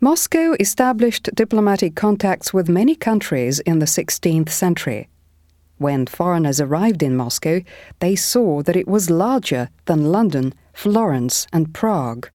Moscow established diplomatic contacts with many countries in the 16th century. When foreigners arrived in Moscow, they saw that it was larger than London, Florence, and Prague.